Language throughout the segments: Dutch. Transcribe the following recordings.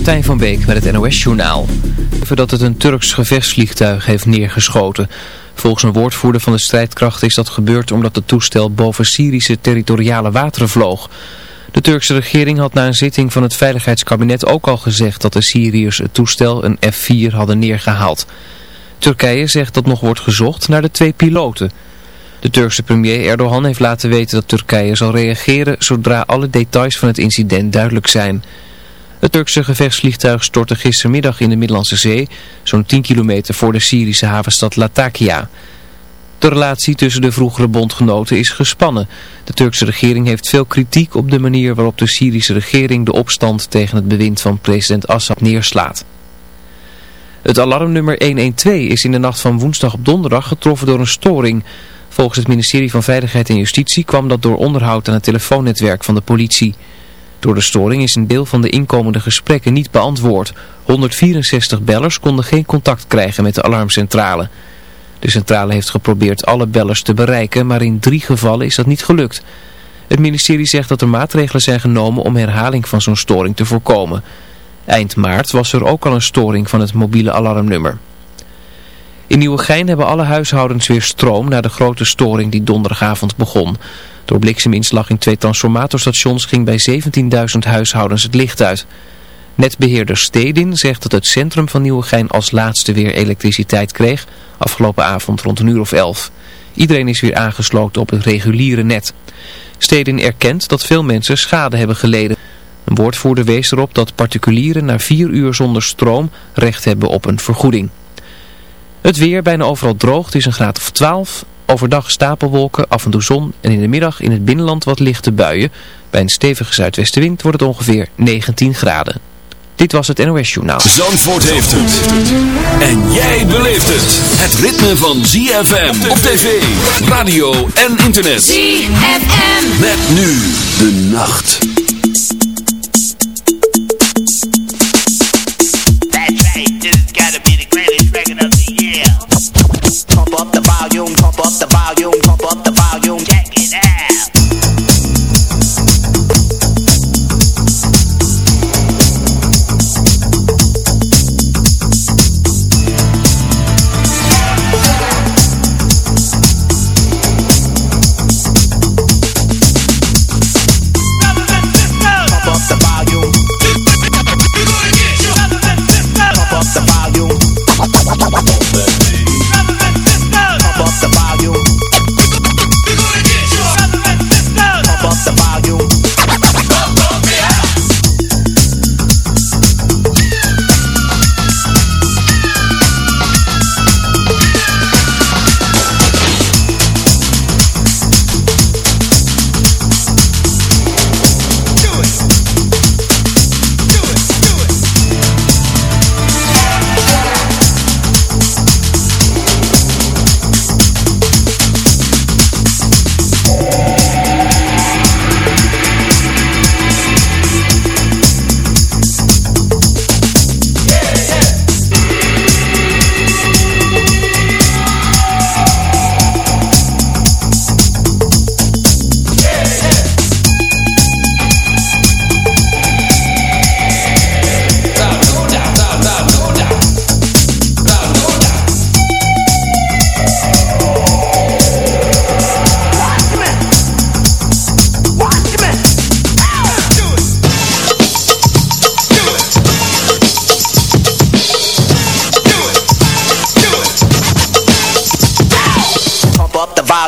Martijn van Beek met het NOS-journaal. Dat het een Turks gevechtsvliegtuig heeft neergeschoten. Volgens een woordvoerder van de strijdkracht is dat gebeurd omdat het toestel boven Syrische territoriale wateren vloog. De Turkse regering had na een zitting van het Veiligheidskabinet ook al gezegd dat de Syriërs het toestel een F-4 hadden neergehaald. Turkije zegt dat nog wordt gezocht naar de twee piloten. De Turkse premier Erdogan heeft laten weten dat Turkije zal reageren zodra alle details van het incident duidelijk zijn. Het Turkse gevechtsvliegtuig stortte gistermiddag in de Middellandse Zee, zo'n 10 kilometer voor de Syrische havenstad Latakia. De relatie tussen de vroegere bondgenoten is gespannen. De Turkse regering heeft veel kritiek op de manier waarop de Syrische regering de opstand tegen het bewind van president Assad neerslaat. Het alarmnummer 112 is in de nacht van woensdag op donderdag getroffen door een storing. Volgens het ministerie van Veiligheid en Justitie kwam dat door onderhoud aan het telefoonnetwerk van de politie. Door de storing is een deel van de inkomende gesprekken niet beantwoord. 164 bellers konden geen contact krijgen met de alarmcentrale. De centrale heeft geprobeerd alle bellers te bereiken, maar in drie gevallen is dat niet gelukt. Het ministerie zegt dat er maatregelen zijn genomen om herhaling van zo'n storing te voorkomen. Eind maart was er ook al een storing van het mobiele alarmnummer. In Nieuwegein hebben alle huishoudens weer stroom na de grote storing die donderdagavond begon. Door blikseminslag in twee transformatorstations ging bij 17.000 huishoudens het licht uit. Netbeheerder Stedin zegt dat het centrum van Nieuwegein als laatste weer elektriciteit kreeg, afgelopen avond rond een uur of elf. Iedereen is weer aangesloten op het reguliere net. Stedin erkent dat veel mensen schade hebben geleden. Een woordvoerder wees erop dat particulieren na vier uur zonder stroom recht hebben op een vergoeding. Het weer bijna overal droog, is een graad of 12. Overdag stapelwolken, af en toe zon en in de middag in het binnenland wat lichte buien. Bij een stevige zuidwestenwind wordt het ongeveer 19 graden. Dit was het NOS Journaal. Zandvoort heeft het. En jij beleeft het. Het ritme van ZFM op tv, radio en internet. ZFM. Met nu de nacht.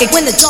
dance. on the record when the drum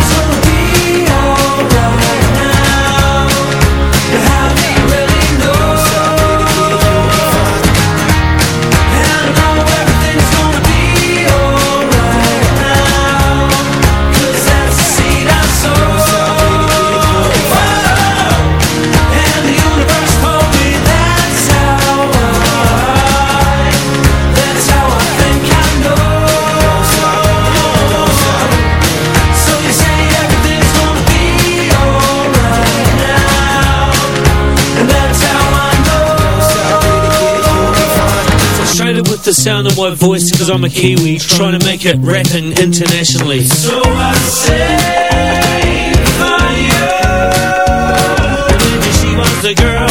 sound of my voice because I'm a Kiwi trying to make it rapping internationally. So I say for you And she was the girl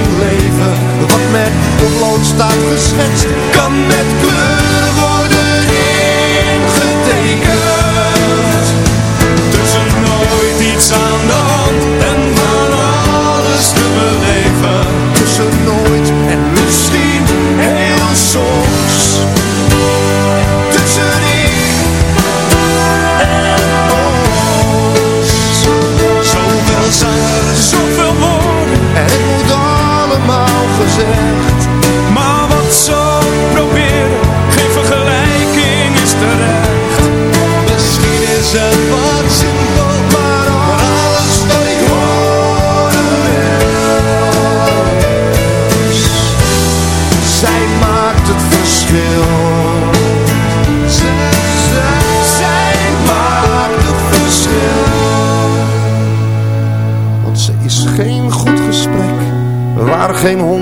Leven. Wat met potlood staat geschetst, kan met kleur worden ingetekend. Tussen nooit iets aan de hand en van alles te beleven. Tussen nooit en misschien gezegd. maar wat zo proberen, geen vergelijking is terecht. Misschien is het wat simpel, maar alles wat ik horen wil. Zij maakt het verschil. Zij, zij, zij maakt het verschil. Want ze is geen goed gesprek, waar geen hond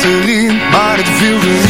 Het zat erin, maar het wilde niet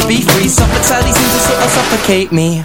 to be free Suffocating seems to sort of suffocate me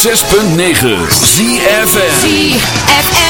106.9 ZFM ZFM.